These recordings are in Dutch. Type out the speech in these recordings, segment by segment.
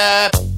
yeah.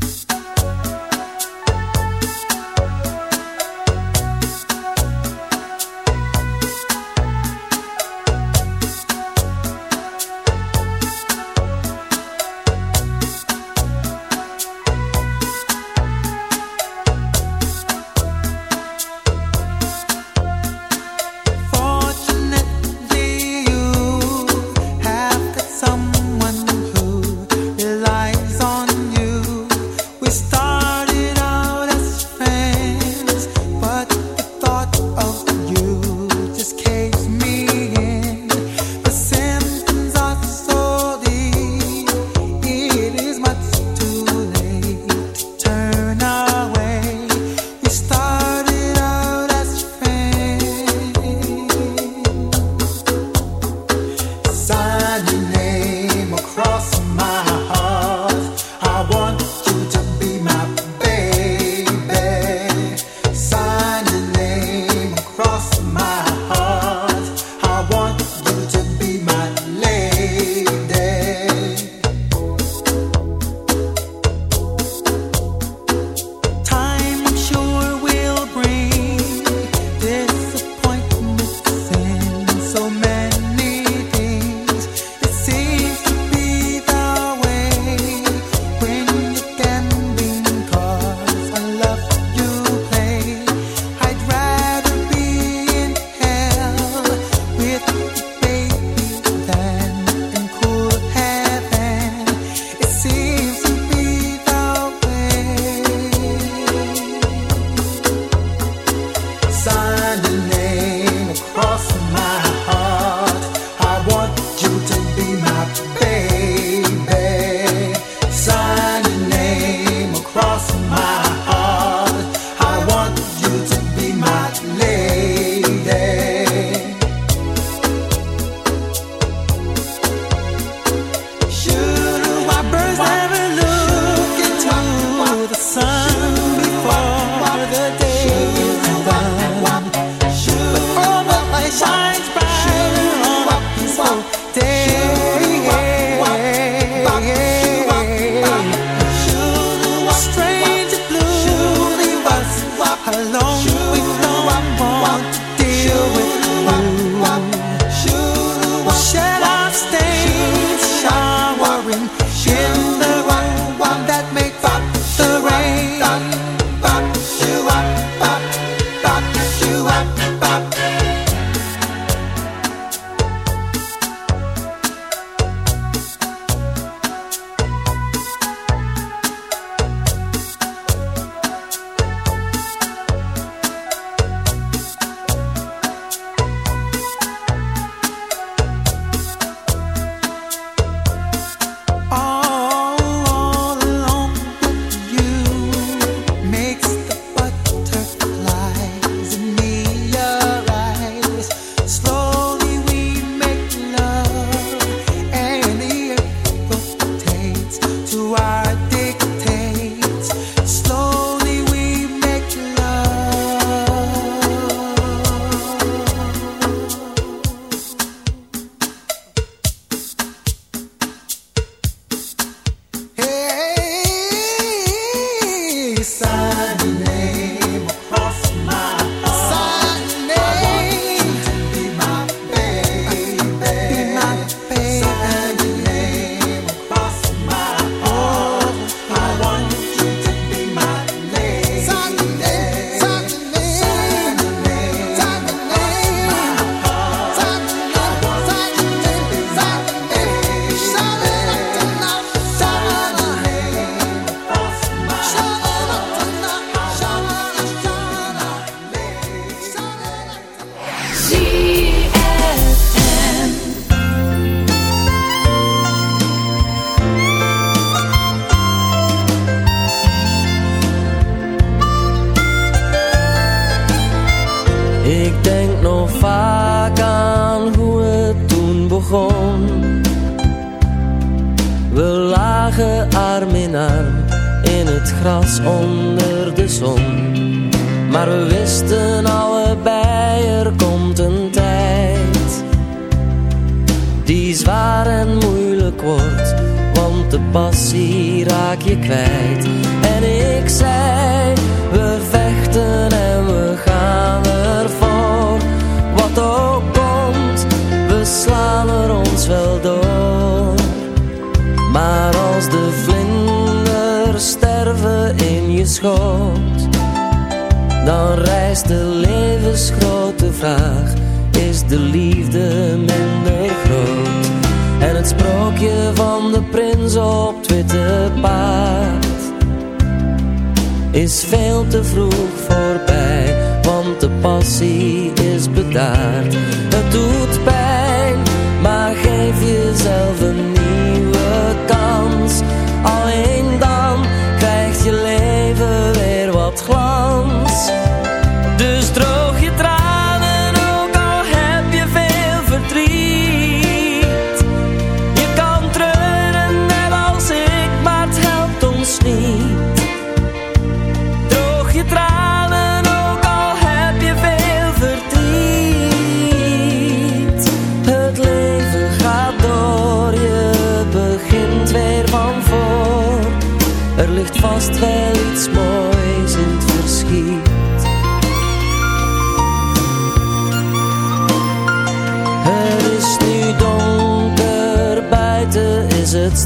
heart.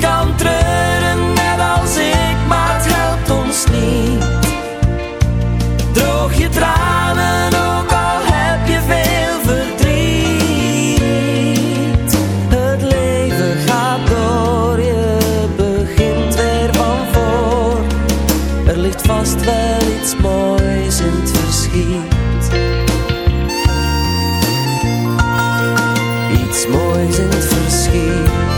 kan treuren net als ik, maar het helpt ons niet. Droog je tranen ook al heb je veel verdriet. Het leven gaat door, je begint weer van voor. Er ligt vast wel iets moois in het verschiet. Iets moois in het verschiet.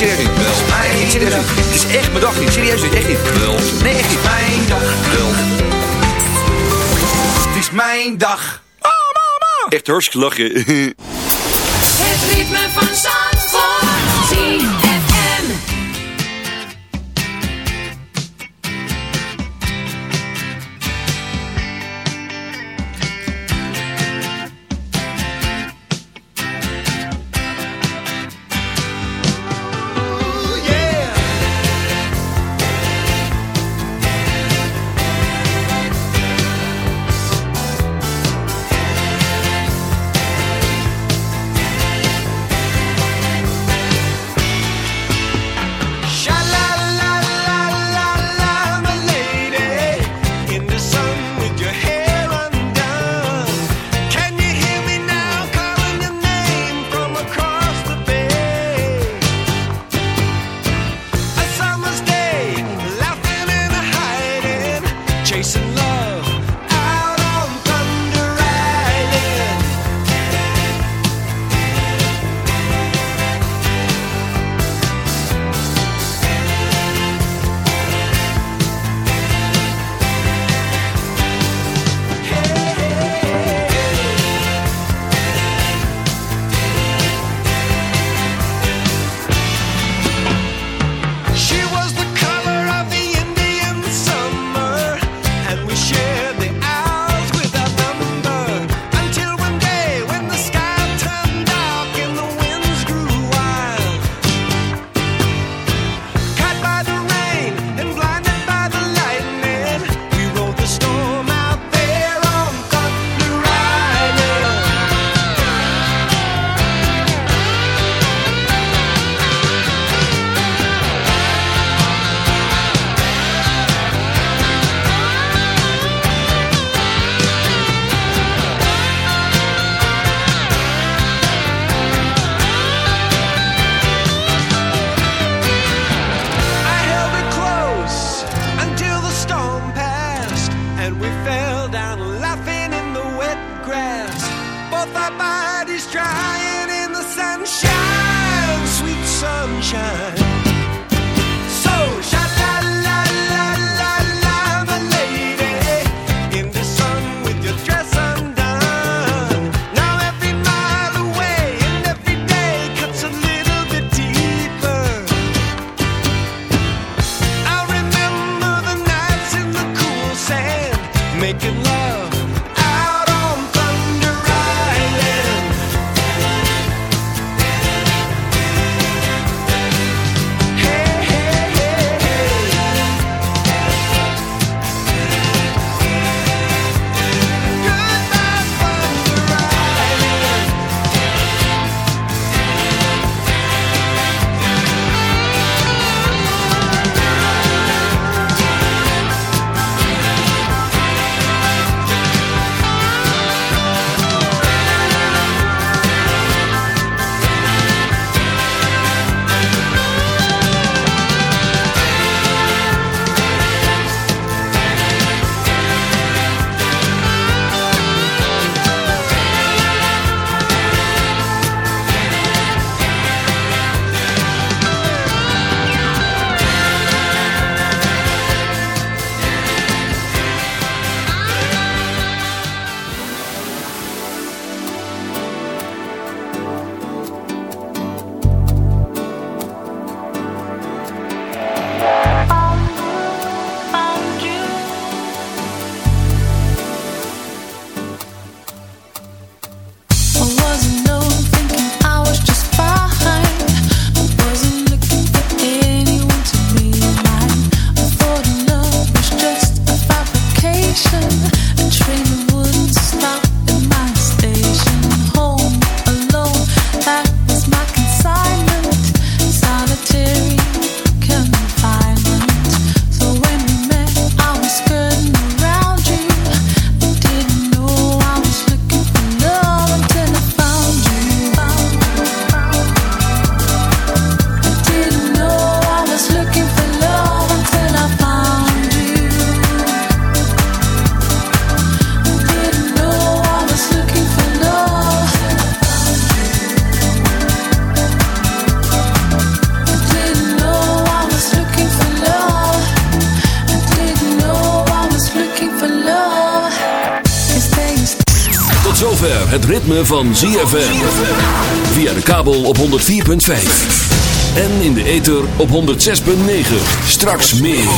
Niet serieus niet. Wel. Niet serieus niet. Het is echt mijn dag niet. Serieus niet. Echt niet. Wel. Nee, echt niet. Mijn dag. Wel. Het is mijn dag. Oh, mama. Echt hartstikke lachen. Het ritme van Zandvoort. ZFM. Via de kabel op 104.5. En in de ether op 106.9. Straks meer.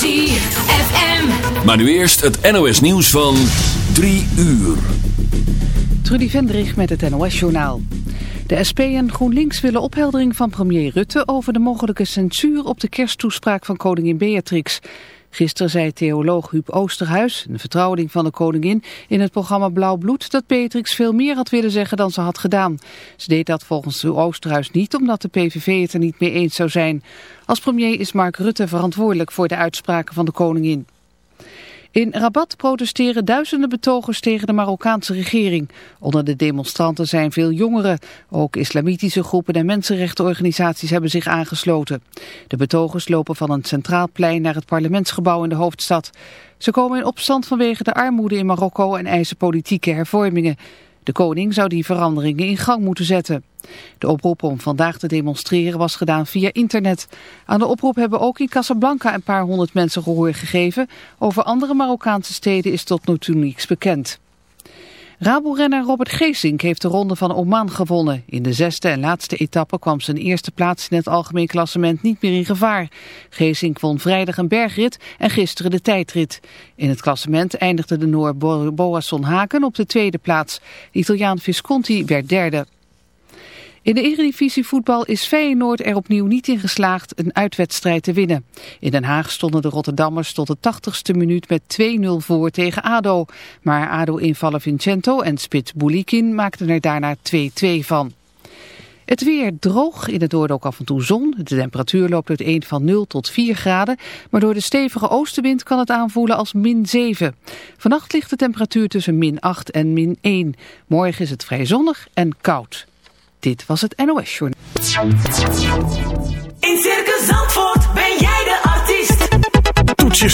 ZFM. Maar nu eerst het NOS nieuws van 3 uur. Trudy Vendrich met het NOS-journaal. De SP en GroenLinks willen opheldering van premier Rutte over de mogelijke censuur op de kersttoespraak van koningin Beatrix. Gisteren zei theoloog Huub Oosterhuis, een vertrouweling van de koningin, in het programma Blauw Bloed dat Beatrix veel meer had willen zeggen dan ze had gedaan. Ze deed dat volgens Oosterhuis niet omdat de PVV het er niet mee eens zou zijn. Als premier is Mark Rutte verantwoordelijk voor de uitspraken van de koningin. In Rabat protesteren duizenden betogers tegen de Marokkaanse regering. Onder de demonstranten zijn veel jongeren. Ook islamitische groepen en mensenrechtenorganisaties hebben zich aangesloten. De betogers lopen van een centraal plein naar het parlementsgebouw in de hoofdstad. Ze komen in opstand vanwege de armoede in Marokko en eisen politieke hervormingen. De koning zou die veranderingen in gang moeten zetten. De oproep om vandaag te demonstreren was gedaan via internet. Aan de oproep hebben ook in Casablanca een paar honderd mensen gehoor gegeven. Over andere Marokkaanse steden is tot nu toe niets bekend. Rabo-renner Robert Geesink heeft de ronde van Oman gewonnen. In de zesde en laatste etappe kwam zijn eerste plaats in het algemeen klassement niet meer in gevaar. Geesink won vrijdag een bergrit en gisteren de tijdrit. In het klassement eindigde de Noor Bo Boasson Haken op de tweede plaats. Italiaan Visconti werd derde. In de Eredivisie voetbal is Feyenoord er opnieuw niet in geslaagd een uitwedstrijd te winnen. In Den Haag stonden de Rotterdammers tot de 80ste minuut met 2-0 voor tegen ADO. Maar ADO-invaller Vincento en spits Boulikin maakten er daarna 2-2 van. Het weer droog, in het noorden ook af en toe zon. De temperatuur loopt uiteen van 0 tot 4 graden. Maar door de stevige oostenwind kan het aanvoelen als min 7. Vannacht ligt de temperatuur tussen min 8 en min 1. Morgen is het vrij zonnig en koud. Dit was het NOS Journal. In Circus Zandvoort ben jij de artiest. Toets je